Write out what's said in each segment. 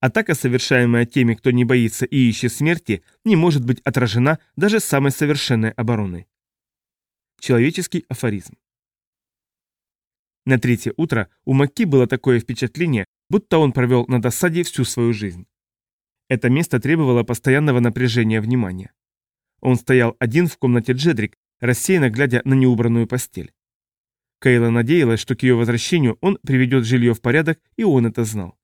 Атака, совершаемая теми, кто не боится и ищет смерти, не может быть отражена даже самой совершенной обороной. Человеческий афоризм. На третье утро у Макки было такое впечатление, будто он провел на досаде всю свою жизнь. Это место требовало постоянного напряжения внимания. Он стоял один в комнате Джедрик, рассеянно глядя на неубранную постель. Кейла надеялась, что к ее возвращению он приведет жилье в порядок, и он это знал.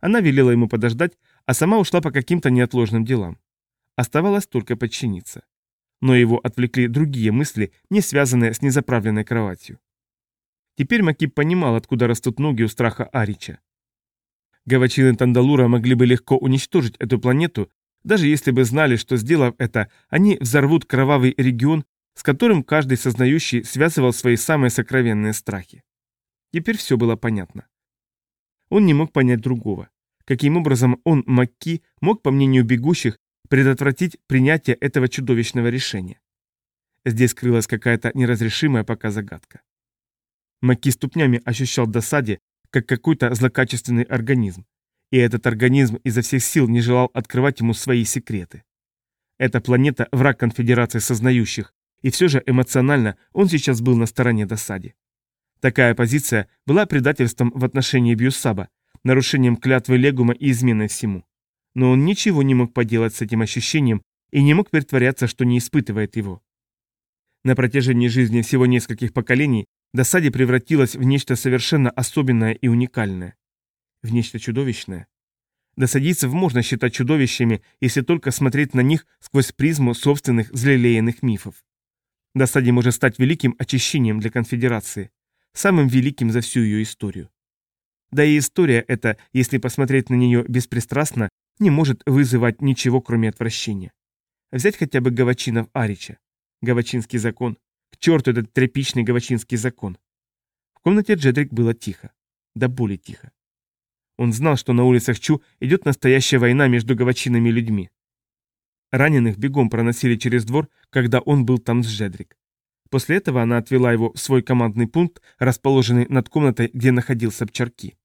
Она велела ему подождать, а сама ушла по каким-то неотложным делам. Оставалось только подчиниться. Но его отвлекли другие мысли, не связанные с незаправленной кроватью. Теперь Макип понимал, откуда растут ноги у страха Арича. Гавачины Тандалура могли бы легко уничтожить эту планету, даже если бы знали, что, сделав это, они взорвут кровавый регион, с которым каждый сознающий связывал свои самые сокровенные страхи. Теперь все было понятно. Он не мог понять другого. Каким образом он, Макки, мог, по мнению бегущих, предотвратить принятие этого чудовищного решения? Здесь скрылась какая-то неразрешимая пока загадка. Макки ступнями ощущал досаде, как какой-то злокачественный организм. И этот организм изо всех сил не желал открывать ему свои секреты. Эта планета – враг конфедерации сознающих, и все же эмоционально он сейчас был на стороне досаде. Такая позиция была предательством в отношении Бьюсаба, нарушением клятвы Легума и изменой всему. Но он ничего не мог поделать с этим ощущением и не мог притворяться, что не испытывает его. На протяжении жизни всего нескольких поколений досаде превратилась в нечто совершенно особенное и уникальное. В нечто чудовищное. Досадийцев можно считать чудовищами, если только смотреть на них сквозь призму собственных взлелеянных мифов. Досаде может стать великим очищением для конфедерации самым великим за всю ее историю. Да и история эта, если посмотреть на нее беспристрастно, не может вызывать ничего, кроме отвращения. Взять хотя бы Гавачинов Арича. Гавачинский закон. К черту этот тряпичный Гавачинский закон. В комнате Джедрик было тихо. Да более тихо. Он знал, что на улицах Чу идет настоящая война между гавачинами и людьми. Раненых бегом проносили через двор, когда он был там с Джедрик. После этого она отвела его в свой командный пункт, расположенный над комнатой, где находился Пчарки.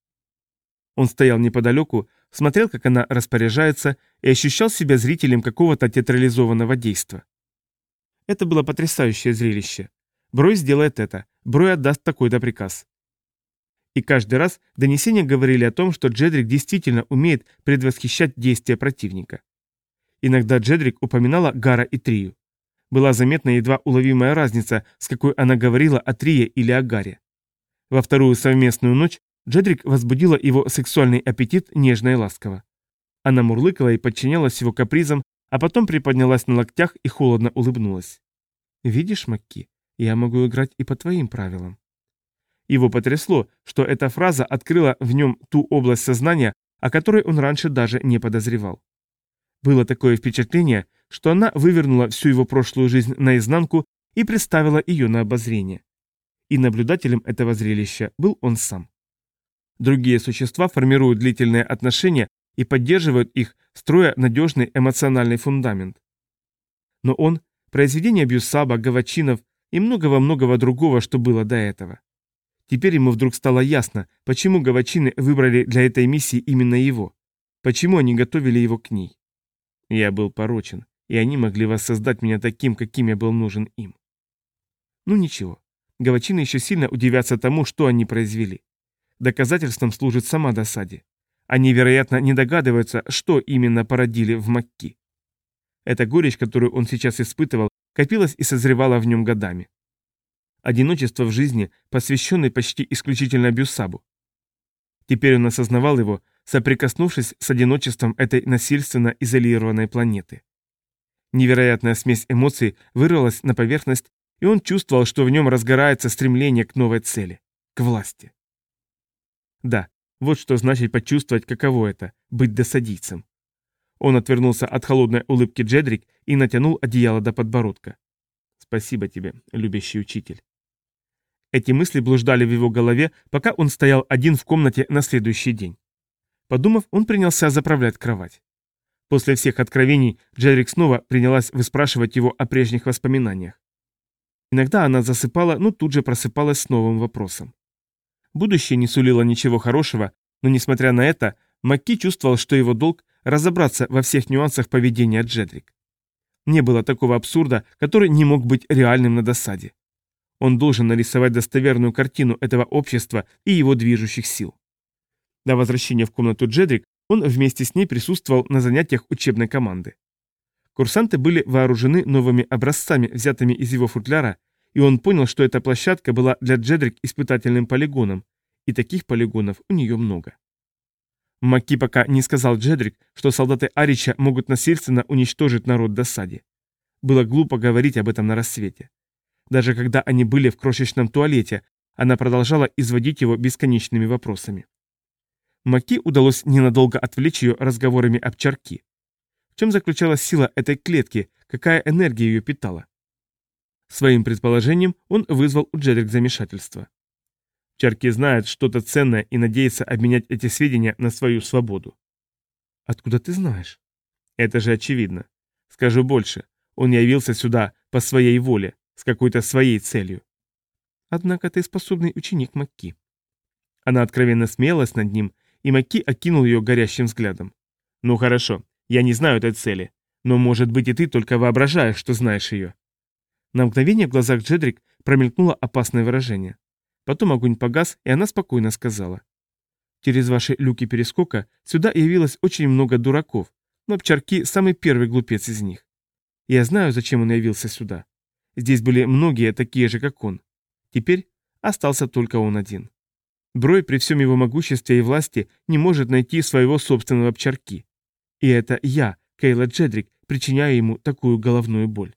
Он стоял неподалеку, смотрел, как она распоряжается, и ощущал себя зрителем какого-то театрализованного действа. Это было потрясающее зрелище. Брой сделает это, Брой отдаст такой-то приказ. И каждый раз донесения говорили о том, что Джедрик действительно умеет предвосхищать действия противника. Иногда Джедрик упоминала Гара и Трию. Была заметна едва уловимая разница, с какой она говорила о Трие или о Гаре. Во вторую совместную ночь Джедрик возбудила его сексуальный аппетит нежно и ласково. Она мурлыкала и подчинялась его капризам, а потом приподнялась на локтях и холодно улыбнулась. «Видишь, Макки, я могу играть и по твоим правилам». Его потрясло, что эта фраза открыла в нем ту область сознания, о которой он раньше даже не подозревал. Было такое впечатление, что она вывернула всю его прошлую жизнь наизнанку и представила ее на обозрение. И наблюдателем этого зрелища был он сам. Другие существа формируют длительные отношения и поддерживают их, строя надежный эмоциональный фундамент. Но он – произведение Бьюсаба, Гавачинов и многого-многого другого, что было до этого. Теперь ему вдруг стало ясно, почему Гавачины выбрали для этой миссии именно его, почему они готовили его к ней. Я был порочен, и они могли воссоздать меня таким, каким я был нужен им. Ну ничего, гавачины еще сильно удивятся тому, что они произвели. Доказательством служит сама досаде. Они, вероятно, не догадываются, что именно породили в Макки. Эта горечь, которую он сейчас испытывал, копилась и созревала в нем годами. Одиночество в жизни, посвященное почти исключительно Бюсабу. Теперь он осознавал его, соприкоснувшись с одиночеством этой насильственно изолированной планеты. Невероятная смесь эмоций вырвалась на поверхность, и он чувствовал, что в нем разгорается стремление к новой цели, к власти. Да, вот что значит почувствовать, каково это – быть досадийцем. Он отвернулся от холодной улыбки Джедрик и натянул одеяло до подбородка. «Спасибо тебе, любящий учитель». Эти мысли блуждали в его голове, пока он стоял один в комнате на следующий день. Подумав, он принялся заправлять кровать. После всех откровений Джерик снова принялась выспрашивать его о прежних воспоминаниях. Иногда она засыпала, но тут же просыпалась с новым вопросом. Будущее не сулило ничего хорошего, но, несмотря на это, Макки чувствовал, что его долг – разобраться во всех нюансах поведения Джедрик. Не было такого абсурда, который не мог быть реальным на досаде. Он должен нарисовать достоверную картину этого общества и его движущих сил. До возвращения в комнату Джедрик он вместе с ней присутствовал на занятиях учебной команды. Курсанты были вооружены новыми образцами, взятыми из его футляра, и он понял, что эта площадка была для Джедрик испытательным полигоном, и таких полигонов у нее много. Макки пока не сказал Джедрик, что солдаты Арича могут насильственно уничтожить народ в досаде. Было глупо говорить об этом на рассвете. Даже когда они были в крошечном туалете, она продолжала изводить его бесконечными вопросами. Маки удалось ненадолго отвлечь ее разговорами об чарки. В чем заключалась сила этой клетки, какая энергия ее питала? Своим предположением он вызвал у Джедрик замешательство. Чарки знает что-то ценное и надеется обменять эти сведения на свою свободу. Откуда ты знаешь? Это же очевидно. Скажу больше, он явился сюда по своей воле, с какой-то своей целью. Однако ты способный ученик Макки. Она откровенно смеялась над ним и Маки окинул ее горящим взглядом. «Ну хорошо, я не знаю этой цели, но, может быть, и ты только воображаешь, что знаешь ее». На мгновение в глазах Джедрик промелькнуло опасное выражение. Потом огонь погас, и она спокойно сказала. «Через ваши люки перескока сюда явилось очень много дураков, но Пчарки самый первый глупец из них. Я знаю, зачем он явился сюда. Здесь были многие такие же, как он. Теперь остался только он один. Брой при всем его могуществе и власти не может найти своего собственного пчарки. И это я, Кейла Джедрик, причиняю ему такую головную боль.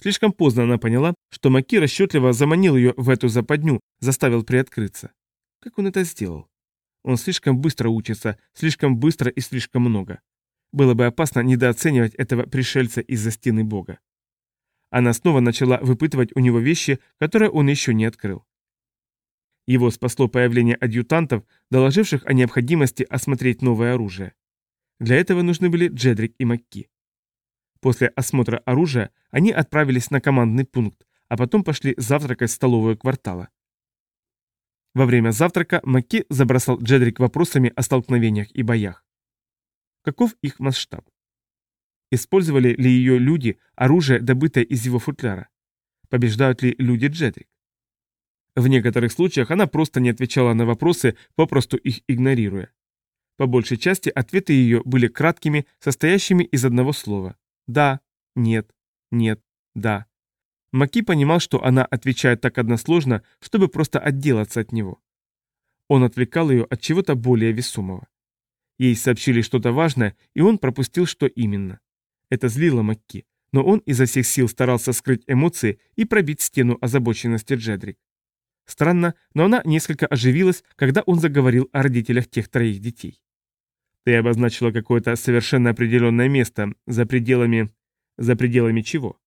Слишком поздно она поняла, что Маки расчетливо заманил ее в эту западню, заставил приоткрыться. Как он это сделал? Он слишком быстро учится, слишком быстро и слишком много. Было бы опасно недооценивать этого пришельца из-за стены Бога. Она снова начала выпытывать у него вещи, которые он еще не открыл. Его спасло появление адъютантов, доложивших о необходимости осмотреть новое оружие. Для этого нужны были Джедрик и Макки. После осмотра оружия они отправились на командный пункт, а потом пошли завтракать в столовую квартала. Во время завтрака Макки забросал Джедрик вопросами о столкновениях и боях. Каков их масштаб? Использовали ли ее люди оружие, добытое из его футляра? Побеждают ли люди Джедрик? В некоторых случаях она просто не отвечала на вопросы, попросту их игнорируя. По большей части ответы ее были краткими, состоящими из одного слова. «Да», «нет», «нет», «да». Маки понимал, что она отвечает так односложно, чтобы просто отделаться от него. Он отвлекал ее от чего-то более весомого. Ей сообщили что-то важное, и он пропустил, что именно. Это злило Макки, но он изо всех сил старался скрыть эмоции и пробить стену озабоченности Джедрик. Странно, но она несколько оживилась, когда он заговорил о родителях тех троих детей. Ты обозначила какое-то совершенно определенное место, за пределами... За пределами чего?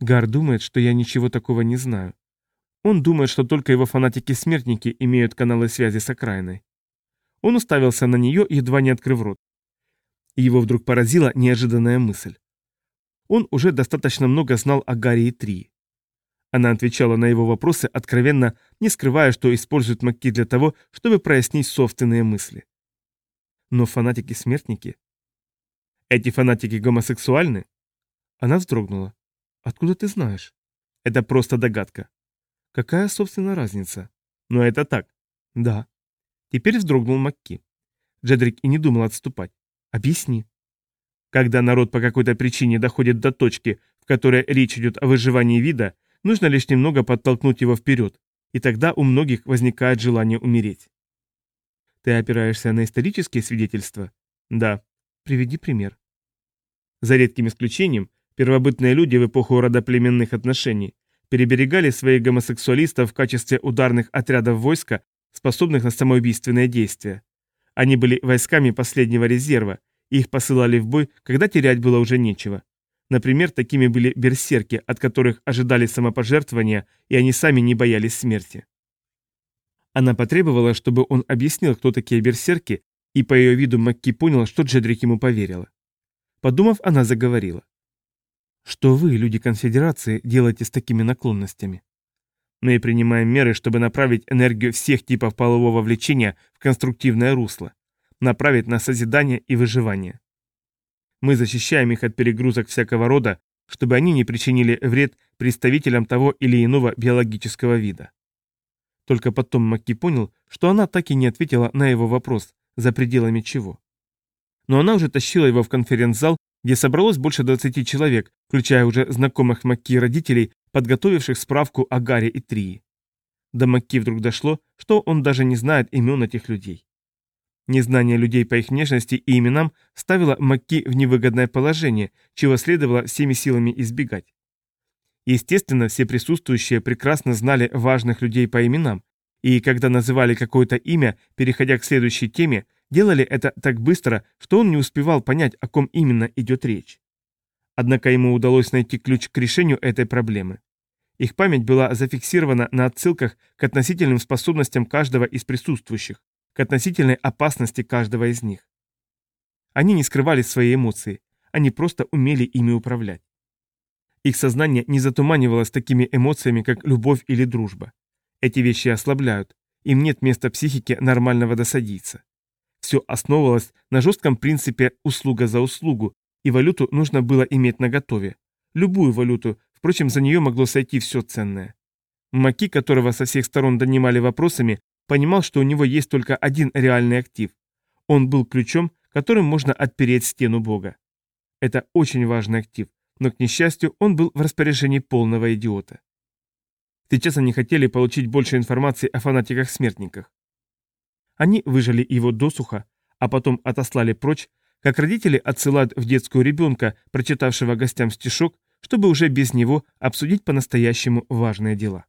Гар думает, что я ничего такого не знаю. Он думает, что только его фанатики-смертники имеют каналы связи с окраиной. Он уставился на нее, едва не открыв рот. Его вдруг поразила неожиданная мысль. Он уже достаточно много знал о Гарри и Трии. Она отвечала на его вопросы откровенно, не скрывая, что использует Макки для того, чтобы прояснить собственные мысли. Но фанатики-смертники? Эти фанатики гомосексуальны? Она вздрогнула. Откуда ты знаешь? Это просто догадка. Какая, собственно, разница? Но это так. Да. Теперь вздрогнул Макки. Джедрик и не думал отступать. Объясни. Когда народ по какой-то причине доходит до точки, в которой речь идет о выживании вида, Нужно лишь немного подтолкнуть его вперед, и тогда у многих возникает желание умереть. Ты опираешься на исторические свидетельства? Да. Приведи пример. За редким исключением, первобытные люди в эпоху родоплеменных отношений переберегали своих гомосексуалистов в качестве ударных отрядов войска, способных на самоубийственные действия. Они были войсками последнего резерва, их посылали в бой, когда терять было уже нечего. Например, такими были берсерки, от которых ожидали самопожертвования, и они сами не боялись смерти. Она потребовала, чтобы он объяснил, кто такие берсерки, и по ее виду Макки понял, что Джедрик ему поверила. Подумав, она заговорила. «Что вы, люди конфедерации, делаете с такими наклонностями?» Мы принимаем меры, чтобы направить энергию всех типов полового влечения в конструктивное русло. направить на созидание и выживание. Мы защищаем их от перегрузок всякого рода, чтобы они не причинили вред представителям того или иного биологического вида. Только потом Макки понял, что она так и не ответила на его вопрос, за пределами чего. Но она уже тащила его в конференц-зал, где собралось больше 20 человек, включая уже знакомых Макки родителей, подготовивших справку о Гарри и Трии. До Макки вдруг дошло, что он даже не знает имен этих людей. Незнание людей по их внешности и именам ставило Макки в невыгодное положение, чего следовало всеми силами избегать. Естественно, все присутствующие прекрасно знали важных людей по именам, и когда называли какое-то имя, переходя к следующей теме, делали это так быстро, что он не успевал понять, о ком именно идет речь. Однако ему удалось найти ключ к решению этой проблемы. Их память была зафиксирована на отсылках к относительным способностям каждого из присутствующих, относительной опасности каждого из них. Они не скрывали свои эмоции, они просто умели ими управлять. Их сознание не затуманивалось такими эмоциями, как любовь или дружба. Эти вещи ослабляют, им нет места психике нормального досадийца. Все основывалось на жестком принципе «услуга за услугу», и валюту нужно было иметь наготове. Любую валюту, впрочем, за нее могло сойти все ценное. Маки, которого со всех сторон донимали вопросами, понимал, что у него есть только один реальный актив. Он был ключом, которым можно отпереть стену Бога. Это очень важный актив, но, к несчастью, он был в распоряжении полного идиота. Сейчас они хотели получить больше информации о фанатиках-смертниках. Они выжали его досуха, а потом отослали прочь, как родители отсылают в детскую ребенка, прочитавшего гостям стишок, чтобы уже без него обсудить по-настоящему важные дела.